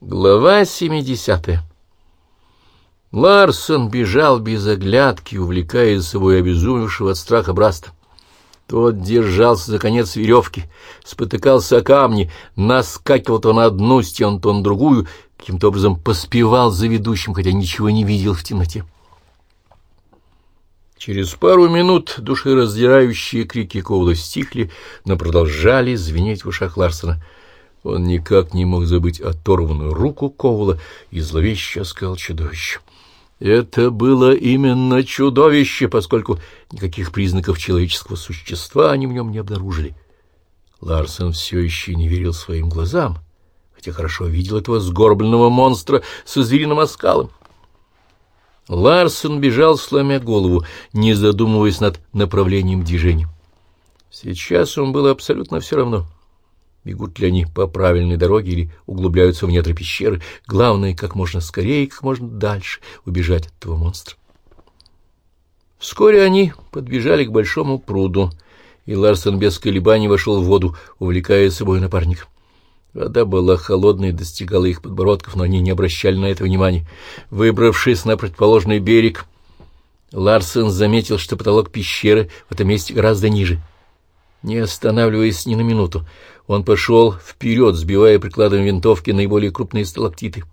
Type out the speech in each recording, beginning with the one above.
Глава 70 Ларсон бежал без оглядки, увлекая за собой обезумевшего от страха Браста. Тот держался за конец веревки, спотыкался о камни, наскакивал то на одну стену, то на другую, каким-то образом поспевал за ведущим, хотя ничего не видел в темноте. Через пару минут душераздирающие крики Коула стихли, но продолжали звенеть в ушах Ларсона — он никак не мог забыть оторванную руку Коула и зловеще сказал чудовище. Это было именно чудовище, поскольку никаких признаков человеческого существа они в нем не обнаружили. Ларсон все еще не верил своим глазам, хотя хорошо видел этого сгорбленного монстра со звериным оскалом. Ларсон бежал, сломя голову, не задумываясь над направлением движения. Сейчас он было абсолютно все равно — Бегут ли они по правильной дороге или углубляются в недра пещеры, главное, как можно скорее и как можно дальше убежать от этого монстра. Вскоре они подбежали к большому пруду, и Ларсон без колебаний вошел в воду, увлекая с собой напарника. Вода была холодной, достигала их подбородков, но они не обращали на это внимания. Выбравшись на противоположный берег, Ларсон заметил, что потолок пещеры в этом месте гораздо ниже. Не останавливаясь ни на минуту, он пошел вперед, сбивая прикладом винтовки наиболее крупные сталактиты.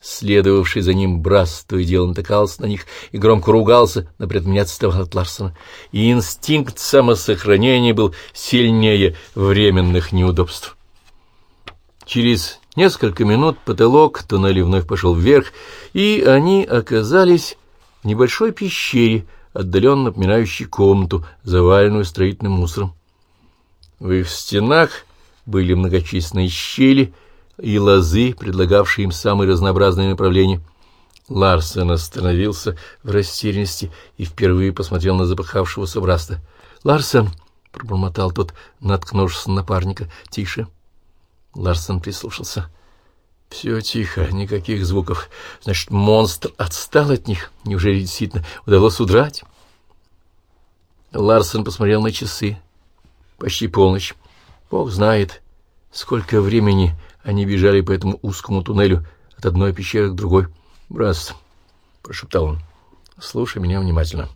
Следовавший за ним Брас то и дело натыкался на них и громко ругался, но при этом от Ларсона. И инстинкт самосохранения был сильнее временных неудобств. Через несколько минут потолок туннеля вновь пошел вверх, и они оказались в небольшой пещере, отдаленно напоминающей комнату, заваленную строительным мусором. В их стенах были многочисленные щели и лозы, предлагавшие им самые разнообразные направления. Ларсен остановился в растерянности и впервые посмотрел на запыхавшегося Браста. «Ларсен!» — пробормотал тот, наткнувшись на напарника. «Тише!» Ларсен прислушался. «Все тихо, никаких звуков. Значит, монстр отстал от них. Неужели действительно удалось удрать?» Ларсен посмотрел на часы. Почти полночь. Бог знает, сколько времени они бежали по этому узкому туннелю от одной пещеры к другой. «Брас», — прошептал он, — «слушай меня внимательно.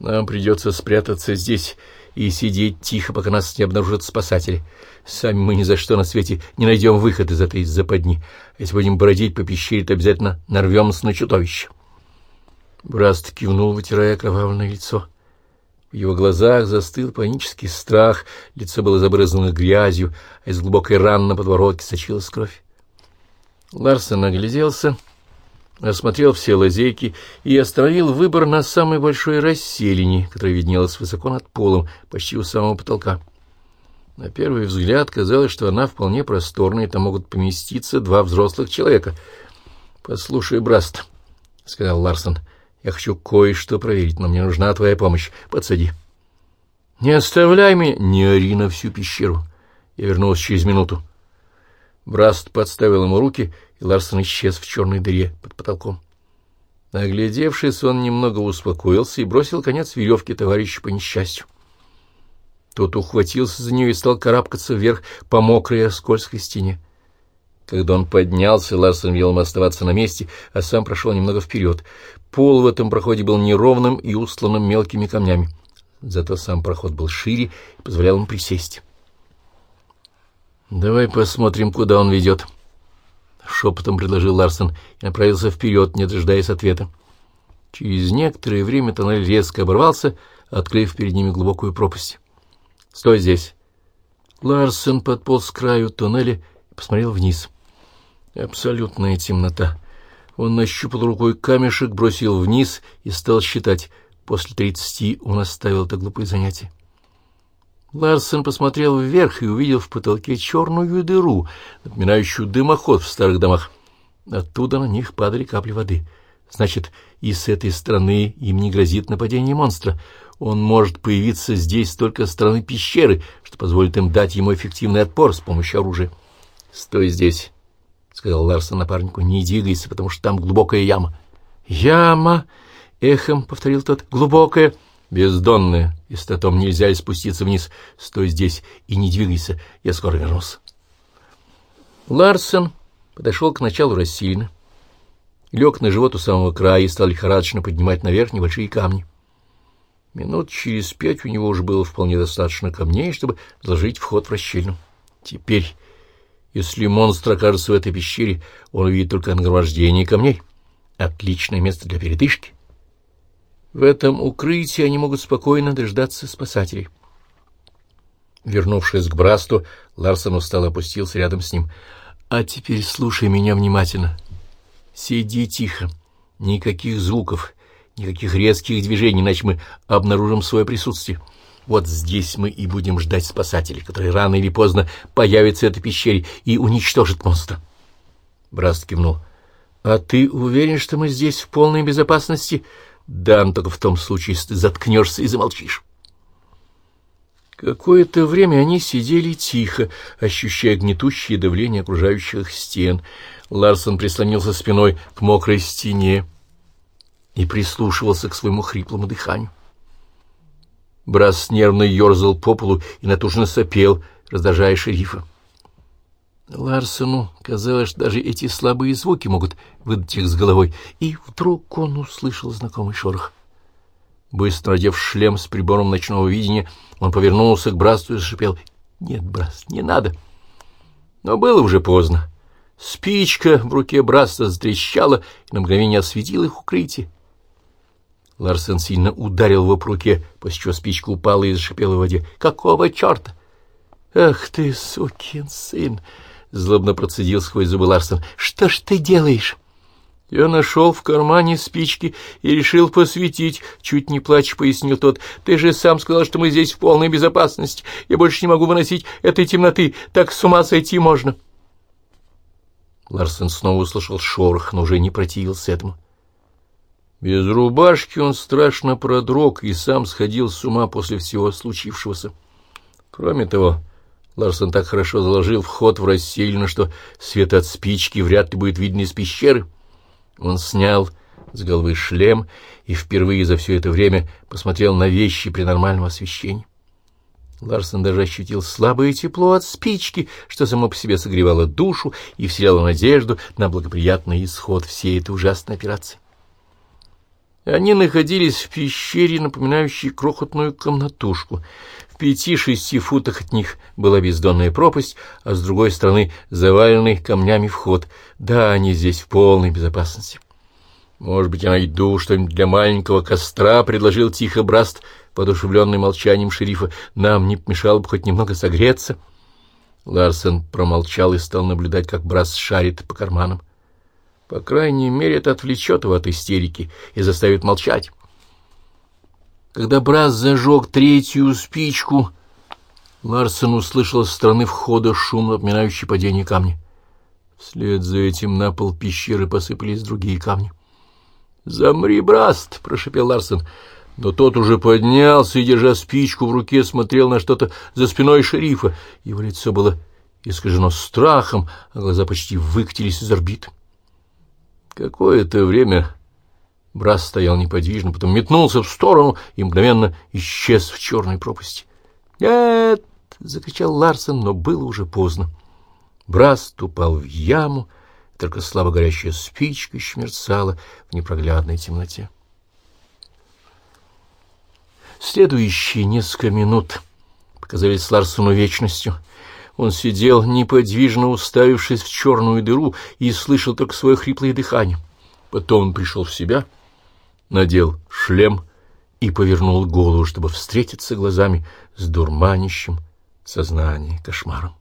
Нам придется спрятаться здесь и сидеть тихо, пока нас не обнаружат спасатели. Сами мы ни за что на свете не найдем выход из этой западни. Если будем бродить по пещере, то обязательно нарвемся на чудовище». Браст кивнул, вытирая кровавое лицо. В его глазах застыл панический страх, лицо было забрызгано грязью, а из глубокой раны на подбородке сочилась кровь. Ларсен огляделся, осмотрел все лазейки и остановил выбор на самой большой расселине, которая виднелась высоко над полом, почти у самого потолка. На первый взгляд казалось, что она вполне просторная, и там могут поместиться два взрослых человека. — Послушай, Браст, — сказал Ларсон, — я хочу кое-что проверить, но мне нужна твоя помощь. Подсади. Не оставляй меня, не ори на всю пещеру. Я вернулся через минуту. Браст подставил ему руки, и Ларсон исчез в черной дыре под потолком. Оглядевшись, он немного успокоился и бросил конец веревки товарищу по несчастью. Тот ухватился за нее и стал карабкаться вверх по мокрой скользкой стене. Когда он поднялся, Ларсон велел ему оставаться на месте, а сам прошел немного вперед. Пол в этом проходе был неровным и устланным мелкими камнями. Зато сам проход был шире и позволял ему присесть. «Давай посмотрим, куда он ведет», — шепотом предложил Ларсон и направился вперед, не дожидаясь ответа. Через некоторое время тоннель резко оборвался, открыв перед ними глубокую пропасть. «Стой здесь!» Ларсон подполз к краю тоннеля и посмотрел вниз. Абсолютная темнота. Он нащупал рукой камешек, бросил вниз и стал считать. После тридцати он оставил это глупое занятие. Ларсен посмотрел вверх и увидел в потолке черную дыру, напоминающую дымоход в старых домах. Оттуда на них падали капли воды. Значит, и с этой стороны им не грозит нападение монстра. Он может появиться здесь только с стороны пещеры, что позволит им дать ему эффективный отпор с помощью оружия. «Стой здесь», — сказал Ларсон напарнику, — не двигайся, потому что там глубокая яма. — Яма! — эхом повторил тот. — Глубокая. — Бездонная. Если потом нельзя спуститься вниз, стой здесь и не двигайся. Я скоро вернусь. Ларсон подошел к началу рассильно, лег на живот у самого края и стал лихорадочно поднимать наверх небольшие камни. Минут через пять у него уже было вполне достаточно камней, чтобы заложить вход в расщельну. Теперь, если монстр окажется в этой пещере, он увидит только нагромождение камней. Отличное место для передышки. В этом укрытии они могут спокойно дождаться спасателей. Вернувшись к Брасту, Ларсон устало опустился рядом с ним. — А теперь слушай меня внимательно. Сиди тихо. Никаких звуков, никаких резких движений, иначе мы обнаружим свое присутствие. Вот здесь мы и будем ждать спасателей, которые рано или поздно появятся в этой пещере и уничтожат монстра. Браст кивнул. — А ты уверен, что мы здесь в полной безопасности? — Да, только в том случае, если ты заткнешься и замолчишь. Какое-то время они сидели тихо, ощущая гнетущее давление окружающих стен. Ларсон прислонился спиной к мокрой стене и прислушивался к своему хриплому дыханию. Брас нервно ерзал по полу и натужно сопел, раздражая шерифа. Ларсону казалось, что даже эти слабые звуки могут выдать их с головой, и вдруг он услышал знакомый шорох. Быстро одев шлем с прибором ночного видения, он повернулся к Брасту и зашипел. «Нет, Браст, не надо!» Но было уже поздно. Спичка в руке Браста затрещала и на мгновение осветила их укрытие. Ларсен сильно ударил его по руке, после чего спичка упала и зашипела в воде. «Какого черта?» «Ах ты, сукин сын!» — злобно процедил сквозь зубы Ларсен. «Что ж ты делаешь?» «Я нашел в кармане спички и решил посветить», — чуть не плачь, пояснил тот. «Ты же сам сказал, что мы здесь в полной безопасности. Я больше не могу выносить этой темноты. Так с ума сойти можно». Ларсен снова услышал шорох, но уже не противился этому. Без рубашки он страшно продрог и сам сходил с ума после всего случившегося. Кроме того, Ларсон так хорошо заложил вход в расселину, что свет от спички вряд ли будет виден из пещеры. Он снял с головы шлем и впервые за все это время посмотрел на вещи при нормальном освещении. Ларсон даже ощутил слабое тепло от спички, что само по себе согревало душу и вселяло надежду на благоприятный исход всей этой ужасной операции. Они находились в пещере, напоминающей крохотную комнатушку. В пяти-шести футах от них была бездонная пропасть, а с другой стороны заваленный камнями вход. Да, они здесь в полной безопасности. «Может быть, я найду что-нибудь для маленького костра», — предложил тихо Браст, подушевленный молчанием шерифа. «Нам не помешало бы хоть немного согреться». Ларсен промолчал и стал наблюдать, как Браст шарит по карманам. По крайней мере, это отвлечет его от истерики и заставит молчать. Когда Брас зажег третью спичку, Ларсен услышал со стороны входа шум, напоминающий падение камня. Вслед за этим на пол пещеры посыпались другие камни. «Замри, Браст!» — прошепел Ларсен. Но тот уже поднялся и, держа спичку в руке, смотрел на что-то за спиной шерифа. Его лицо было искажено страхом, а глаза почти выкатились из орбит. Какое-то время Брас стоял неподвижно, потом метнулся в сторону и мгновенно исчез в черной пропасти. «Нет!» — закричал Ларсен, но было уже поздно. Брас упал в яму, только слабо горящая спичка еще мерцала в непроглядной темноте. Следующие несколько минут показались Ларсену вечностью — он сидел неподвижно уставившись в черную дыру и слышал только свое хриплое дыхание. Потом он пришел в себя, надел шлем и повернул голову, чтобы встретиться глазами с дурманящим сознанием кошмаром.